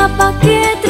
capa que traz.